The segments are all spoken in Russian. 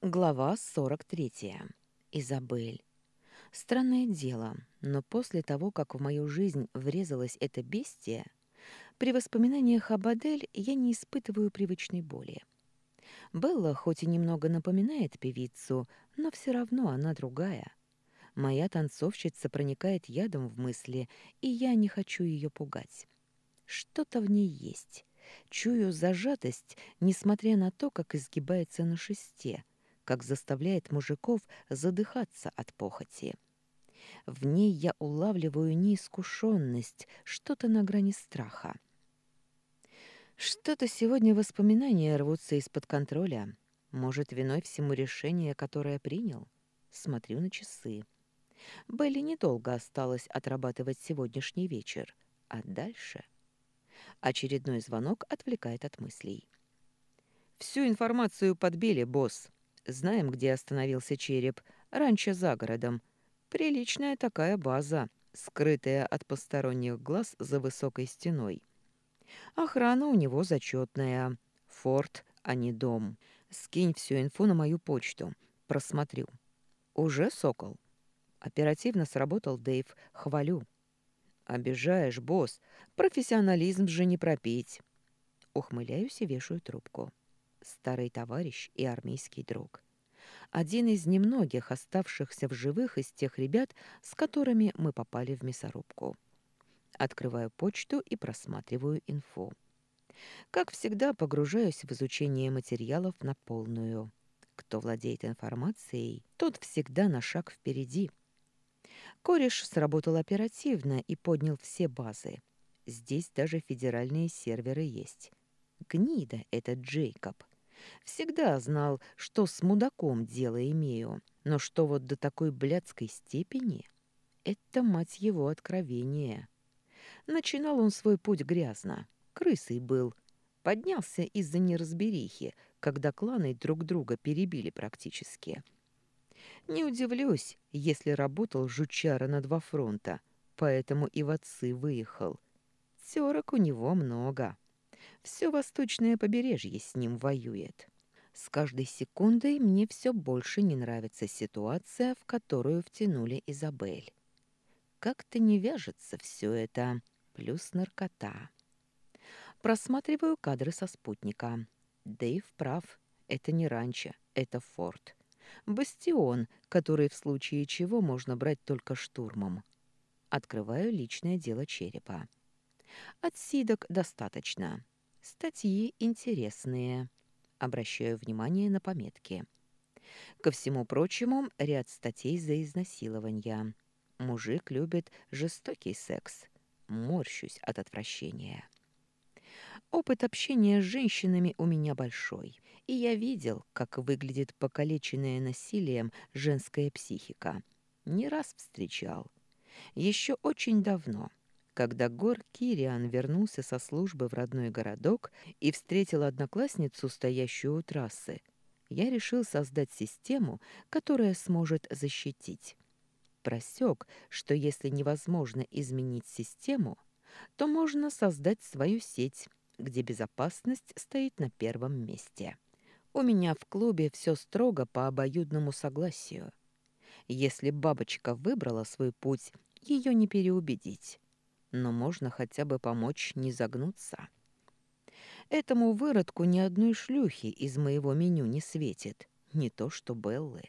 Глава 43. Изабель. Странное дело, но после того, как в мою жизнь врезалась эта бестия, при воспоминаниях об Адель я не испытываю привычной боли. Белла хоть и немного напоминает певицу, но все равно она другая. Моя танцовщица проникает ядом в мысли, и я не хочу ее пугать. Что-то в ней есть. Чую зажатость, несмотря на то, как изгибается на шесте — как заставляет мужиков задыхаться от похоти. В ней я улавливаю неискушенность, что-то на грани страха. Что-то сегодня воспоминания рвутся из-под контроля. Может, виной всему решение, которое принял? Смотрю на часы. Белли недолго осталось отрабатывать сегодняшний вечер. А дальше... Очередной звонок отвлекает от мыслей. «Всю информацию подбили, босс», Знаем, где остановился череп. Раньше за городом. Приличная такая база, скрытая от посторонних глаз за высокой стеной. Охрана у него зачетная. Форт, а не дом. Скинь всю инфу на мою почту. Просмотрю. Уже сокол? Оперативно сработал Дэйв. Хвалю. Обижаешь, босс. Профессионализм же не пропить. Ухмыляюсь и вешаю трубку старый товарищ и армейский друг. Один из немногих оставшихся в живых из тех ребят, с которыми мы попали в мясорубку. Открываю почту и просматриваю инфу. Как всегда, погружаюсь в изучение материалов на полную. Кто владеет информацией, тот всегда на шаг впереди. Кореш сработал оперативно и поднял все базы. Здесь даже федеральные серверы есть. Гнида этот Джейкоб. Всегда знал, что с мудаком дело имею, но что вот до такой блядской степени — это, мать его, откровение. Начинал он свой путь грязно, крысой был, поднялся из-за неразберихи, когда кланы друг друга перебили практически. Не удивлюсь, если работал жучара на два фронта, поэтому и в отцы выехал. Терок у него много. Все восточное побережье с ним воюет. С каждой секундой мне все больше не нравится ситуация, в которую втянули Изабель. Как-то не вяжется все это, плюс наркота. Просматриваю кадры со спутника. Дэйв прав, это не ранчо, это форт. Бастион, который в случае чего можно брать только штурмом. Открываю личное дело черепа. Отсидок достаточно. Статьи интересные. Обращаю внимание на пометки. Ко всему прочему, ряд статей за изнасилование. Мужик любит жестокий секс. Морщусь от отвращения. Опыт общения с женщинами у меня большой, и я видел, как выглядит покалеченная насилием женская психика. Не раз встречал. Еще очень давно, когда Гор Кириан вернулся со службы в родной городок и встретил одноклассницу, стоящую у трассы, я решил создать систему, которая сможет защитить. Просек, что если невозможно изменить систему, то можно создать свою сеть, где безопасность стоит на первом месте. У меня в клубе все строго по обоюдному согласию. Если бабочка выбрала свой путь, ее не переубедить но можно хотя бы помочь не загнуться. Этому выродку ни одной шлюхи из моего меню не светит, не то что Беллы.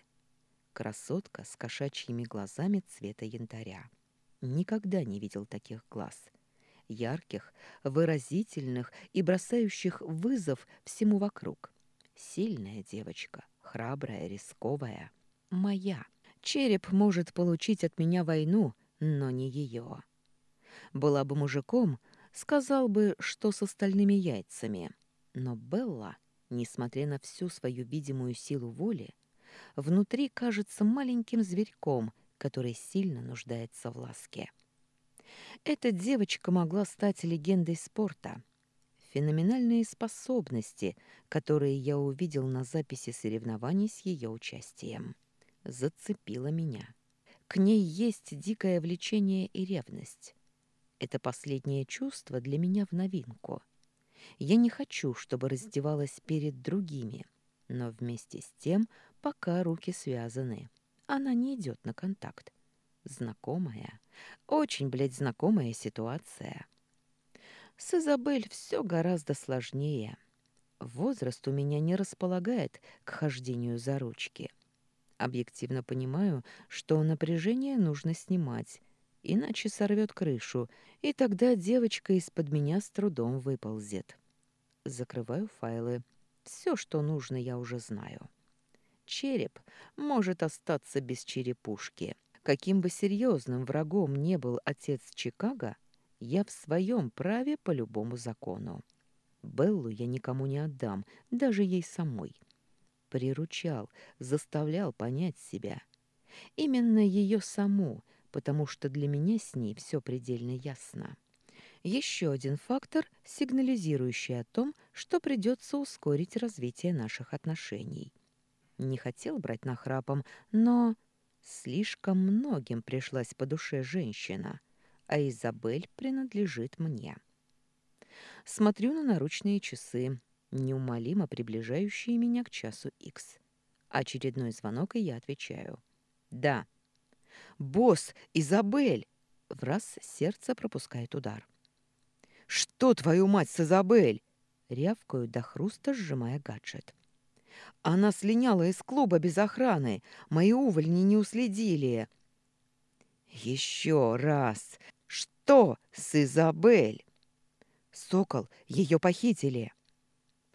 Красотка с кошачьими глазами цвета янтаря. Никогда не видел таких глаз. Ярких, выразительных и бросающих вызов всему вокруг. Сильная девочка, храбрая, рисковая. Моя. Череп может получить от меня войну, но не ее. Была бы мужиком, сказал бы, что с остальными яйцами. Но Белла, несмотря на всю свою видимую силу воли, внутри кажется маленьким зверьком, который сильно нуждается в ласке. Эта девочка могла стать легендой спорта. Феноменальные способности, которые я увидел на записи соревнований с ее участием. Зацепила меня. К ней есть дикое влечение и ревность. Это последнее чувство для меня в новинку. Я не хочу, чтобы раздевалась перед другими. Но вместе с тем пока руки связаны. Она не идет на контакт. Знакомая, очень, блядь, знакомая ситуация. С Изабель все гораздо сложнее. Возраст у меня не располагает к хождению за ручки. Объективно понимаю, что напряжение нужно снимать, иначе сорвет крышу, и тогда девочка из-под меня с трудом выползет. Закрываю файлы. Все, что нужно, я уже знаю. Череп может остаться без черепушки. Каким бы серьезным врагом не был отец Чикаго, я в своем праве по любому закону. Беллу я никому не отдам, даже ей самой. Приручал, заставлял понять себя. Именно ее саму, потому что для меня с ней все предельно ясно. Еще один фактор, сигнализирующий о том, что придется ускорить развитие наших отношений. Не хотел брать нахрапом, но слишком многим пришлась по душе женщина, а Изабель принадлежит мне. Смотрю на наручные часы, неумолимо приближающие меня к часу Х. Очередной звонок, и я отвечаю. «Да». «Босс, Изабель!» В раз сердце пропускает удар. «Что, твою мать, с Изабель?» Рявкаю до хруста, сжимая гаджет. «Она слиняла из клуба без охраны. Мои увольни не уследили». «Еще раз! Что с Изабель?» Сокол, ее похитили.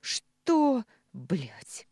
Что? Блять.